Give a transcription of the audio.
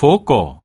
foco.